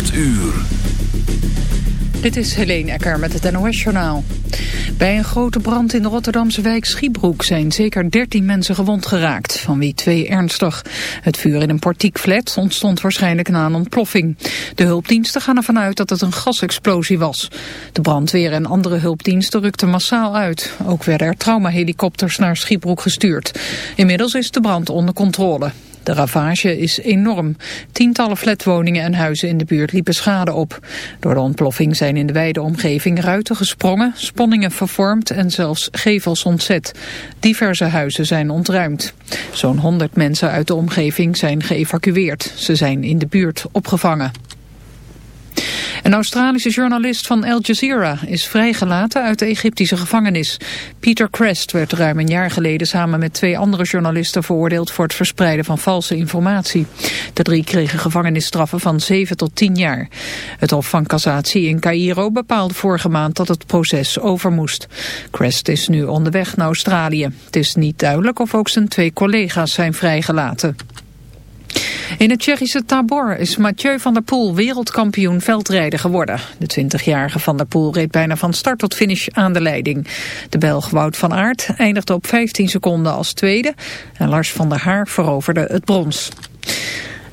8 uur. Dit is Helene Ecker met het NOS-journaal. Bij een grote brand in de Rotterdamse wijk Schiebroek zijn zeker 13 mensen gewond geraakt, van wie twee ernstig. Het vuur in een portiekflat ontstond waarschijnlijk na een ontploffing. De hulpdiensten gaan ervan uit dat het een gasexplosie was. De brandweer en andere hulpdiensten rukten massaal uit. Ook werden er traumahelikopters naar Schiebroek gestuurd. Inmiddels is de brand onder controle. De ravage is enorm. Tientallen flatwoningen en huizen in de buurt liepen schade op. Door de ontploffing zijn in de wijde omgeving ruiten gesprongen, sponningen vervormd en zelfs gevels ontzet. Diverse huizen zijn ontruimd. Zo'n 100 mensen uit de omgeving zijn geëvacueerd. Ze zijn in de buurt opgevangen. Een Australische journalist van Al Jazeera is vrijgelaten uit de Egyptische gevangenis. Peter Crest werd ruim een jaar geleden samen met twee andere journalisten veroordeeld voor het verspreiden van valse informatie. De drie kregen gevangenisstraffen van 7 tot 10 jaar. Het Hof van Cassatie in Cairo bepaalde vorige maand dat het proces over moest. Crest is nu onderweg naar Australië. Het is niet duidelijk of ook zijn twee collega's zijn vrijgelaten. In het Tsjechische Tabor is Mathieu van der Poel wereldkampioen veldrijden geworden. De 20-jarige van der Poel reed bijna van start tot finish aan de leiding. De Belg Wout van Aert eindigde op 15 seconden als tweede en Lars van der Haar veroverde het brons.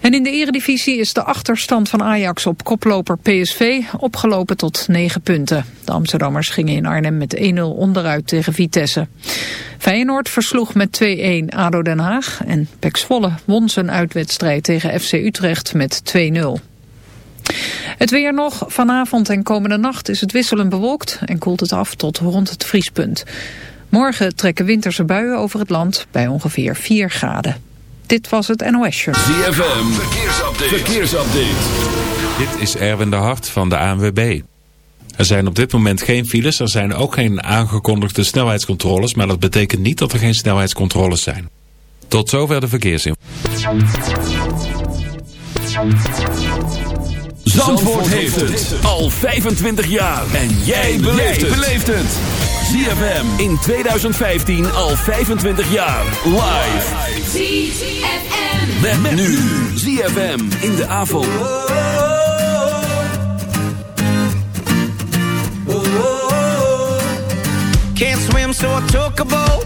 En in de eredivisie is de achterstand van Ajax op koploper PSV opgelopen tot 9 punten. De Amsterdammers gingen in Arnhem met 1-0 onderuit tegen Vitesse. Feyenoord versloeg met 2-1 ADO Den Haag en Pek Zwolle won zijn uitwedstrijd tegen FC Utrecht met 2-0. Het weer nog. Vanavond en komende nacht is het wisselend bewolkt en koelt het af tot rond het vriespunt. Morgen trekken winterse buien over het land bij ongeveer 4 graden. Dit was het NOS Show. ZFM, verkeersupdate. verkeersupdate. Dit is Erwin de Hart van de ANWB. Er zijn op dit moment geen files, er zijn ook geen aangekondigde snelheidscontroles, maar dat betekent niet dat er geen snelheidscontroles zijn. Tot zover de verkeersinformatie. Zandvoort heeft het al 25 jaar. En jij beleeft het. ZFM in 2015 al 25 jaar. Live. ZFM. Met, nu. ZFM in de avond. Can't swim, so I took a boat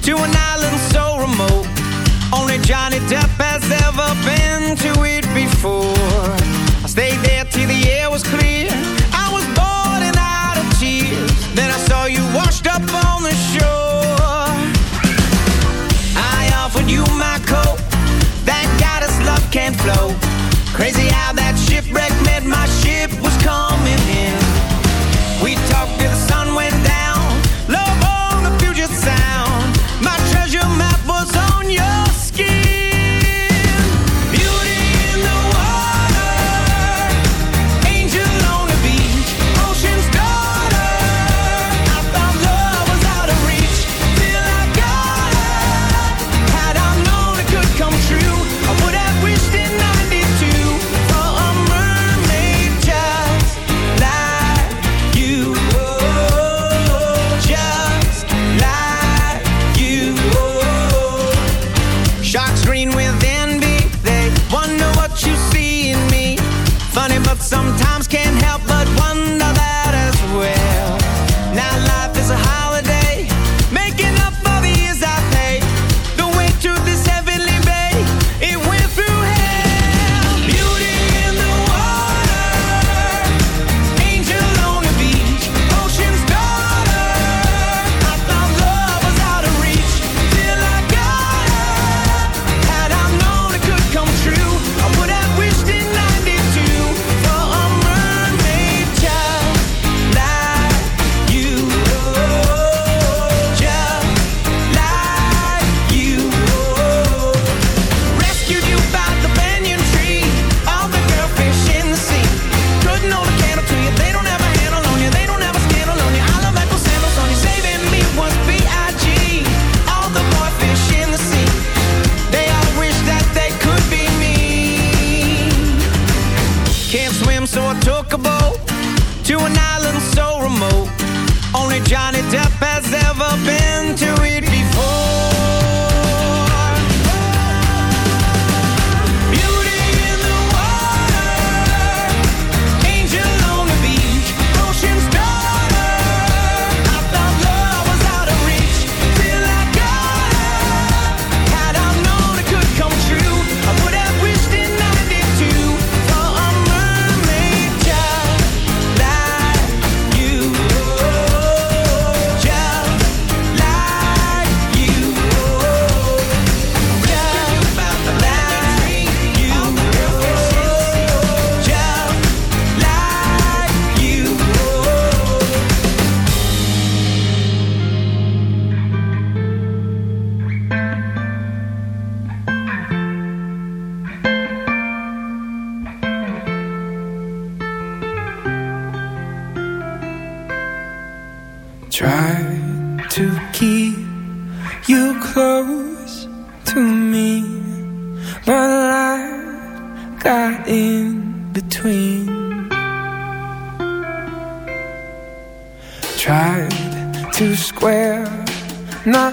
to an island so remote. Only Johnny Depp has ever been to it before. I stayed there till the air was clear. Flow. Crazy how that shipwreck meant my ship but sometimes can't help but wonder that as well. Now life is a holiday, на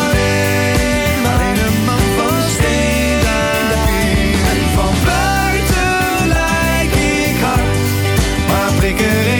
maar prik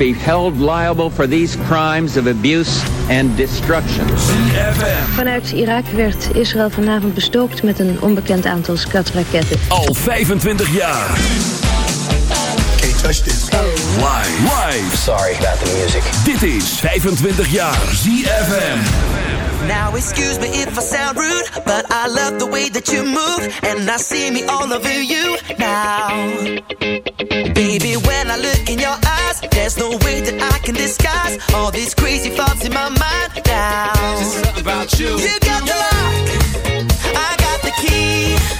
be held liable for these crimes of abuse and destruction. Vanuit Irak werd Israël vanavond bestookt met een onbekend aantal skatraketten. Al 25 jaar. Can't touch this. Live. Live. Sorry about the music. Dit is 25 jaar ZFM. Now excuse me if I sound rude, but I love the way that you move, and I see me all over you now. Baby, when I look in your eyes, there's no way that I can disguise all these crazy thoughts in my mind now. Just something about you. You got the lock, I got the key.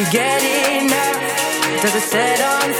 You get enough does it set on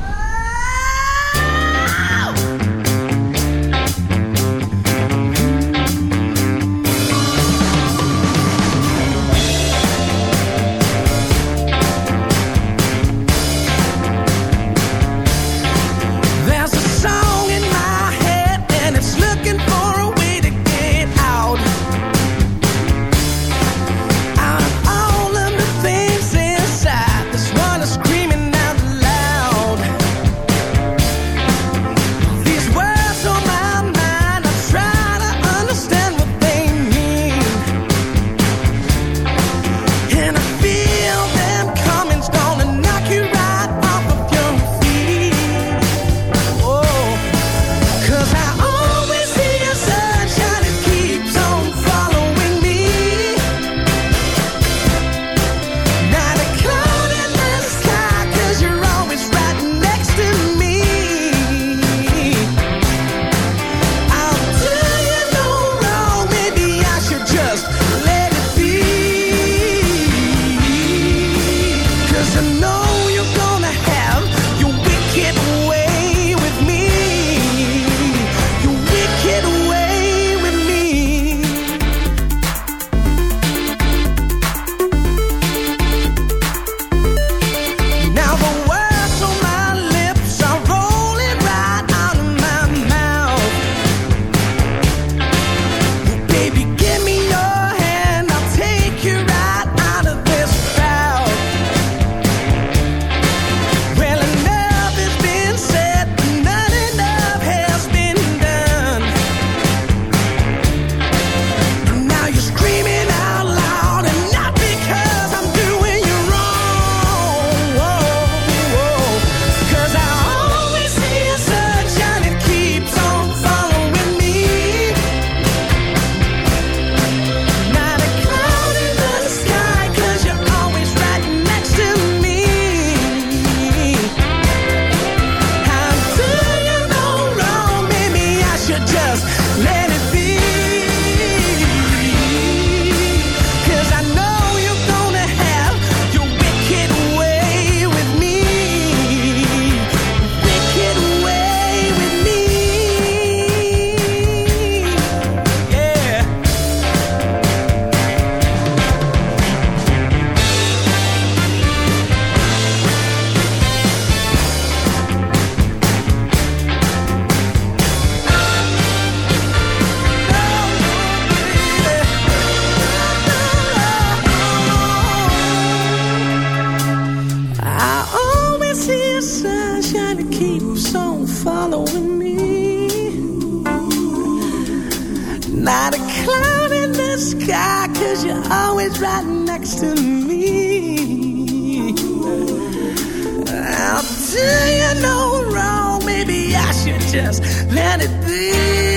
just let it be.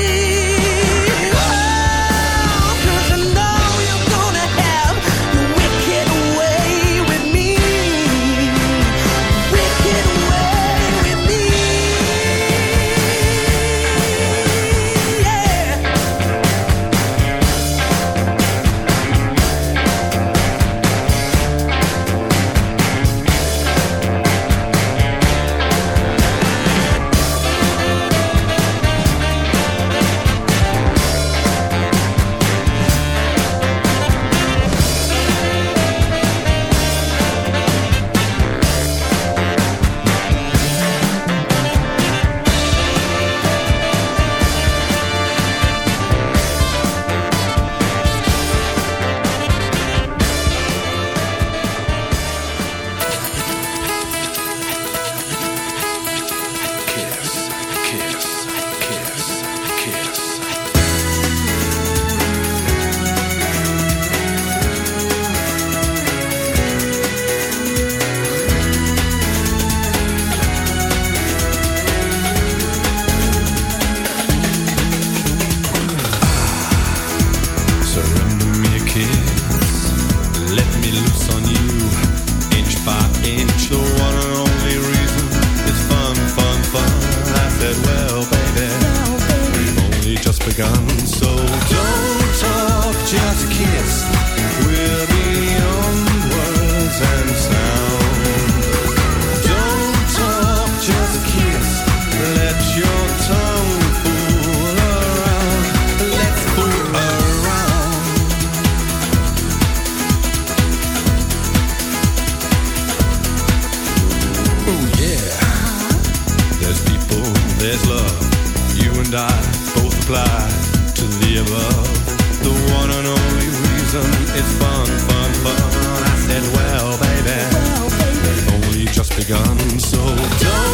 reply to the above. The one and only reason is fun, fun, fun. I said, well, baby, well, baby. only just begun, so don't.